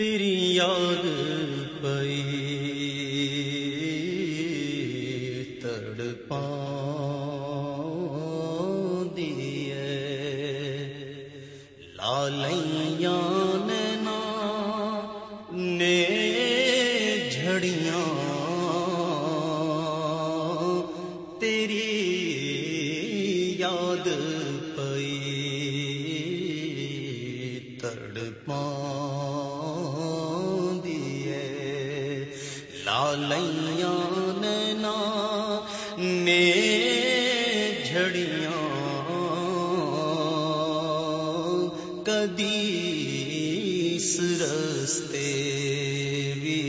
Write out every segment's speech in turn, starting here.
تیری یاد پئی۔ تڑ پا دیے لالیاں نینا نے جھڑیاں۔ تیری یاد لالیاں نینا نے جھڑیاں کدی سرستے بھی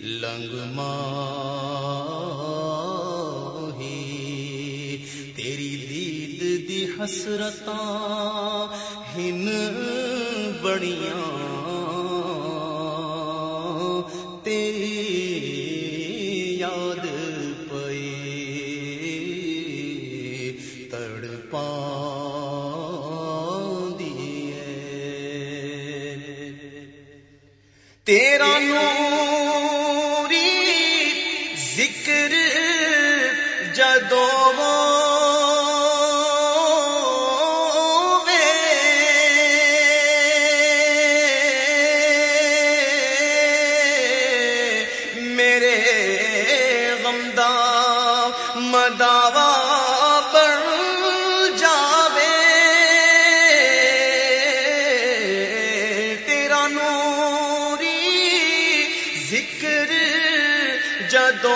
لنگ ماہی۔ تیری دید دی حسرتاں، ہن بڑیاں۔ تیرا نوری ذکر جدو میرے ذکر جدو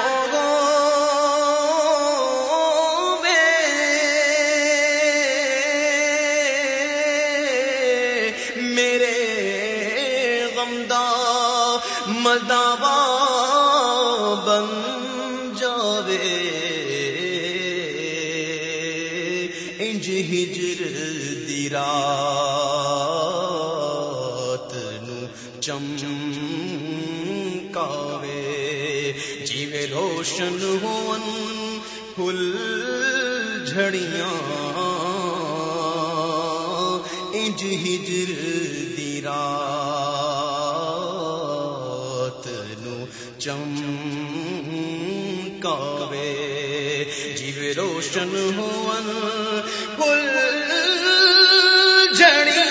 میرے غمدہ مداوا بن جاوے۔ انج ہجر دی رات نو چم کاوے جیوے روشن ہون پھل جھڑیاں۔ انج ہجر دی رات نو چم کاوے جیوے روشن ہون پھل جھڑیاں۔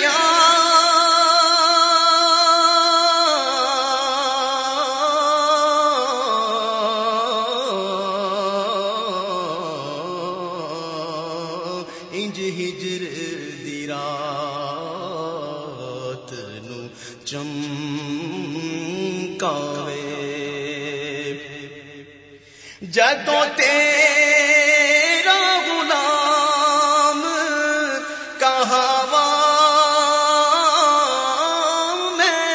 انج ہجر دی رات نو چم کاوے جدوں تیرا غلام کہاوا میں،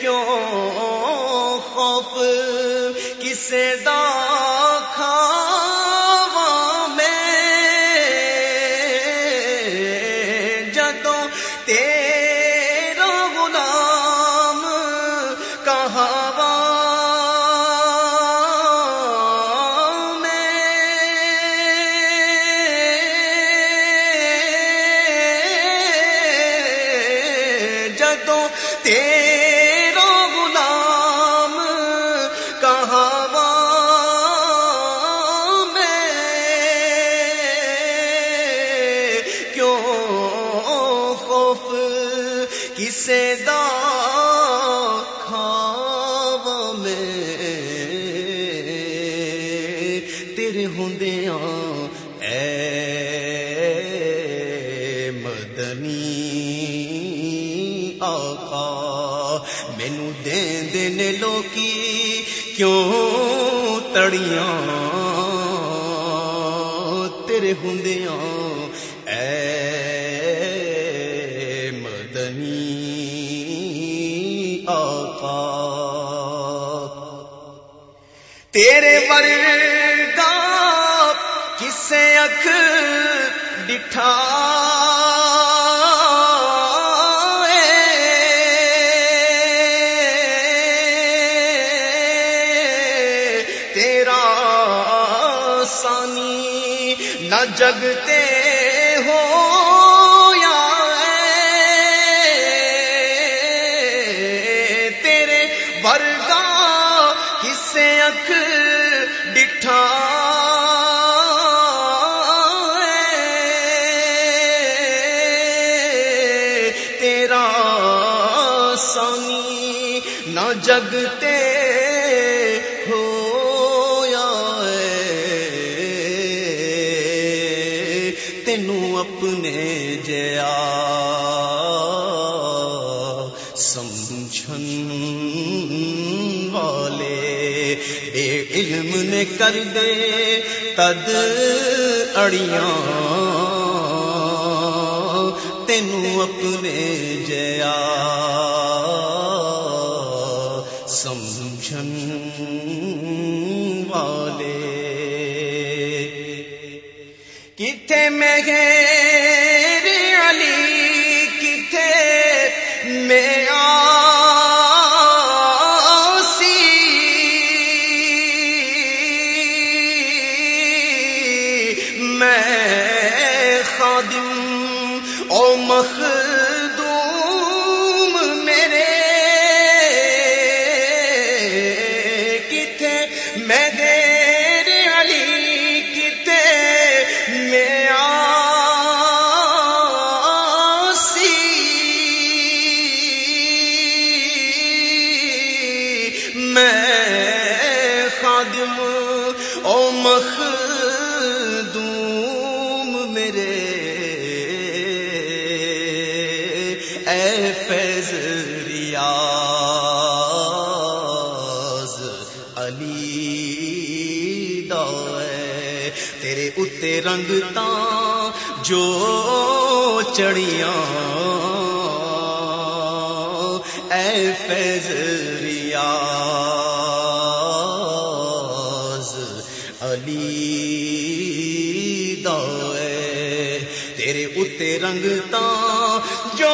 کیوں خوف کسے دا بابا تیرے ہوندیاں اے مدنی آقا مینو دین دین لوکی کیوں تڑیاں تیرے ہوں تیرے ورگا کسے اکھ ڈٹھا تیرا سانی نہ جگتے تھا تیرا سانی نہ جگتے ہو یا تینوں اپنے جیا سمجھن والے بے علم نے کر دے تد اڑیاں۔ تینوں اپنے جیا سمجھن والے۔ کتنے میں گے علی کتنے میں میں خادم او مخ اے فیض ریاض علی دوے تیرے اتے رنگ جو چڑیاں اے فیض ریاض علی تیرے اتے رنگ تاں جو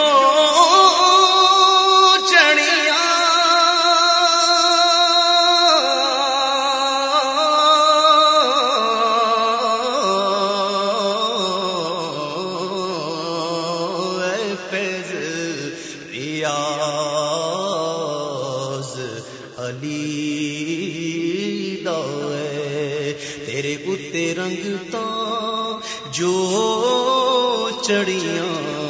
چڑیاں اے فیض ریاض علی دوے تیرے اتے رنگ تا جو چڑیاں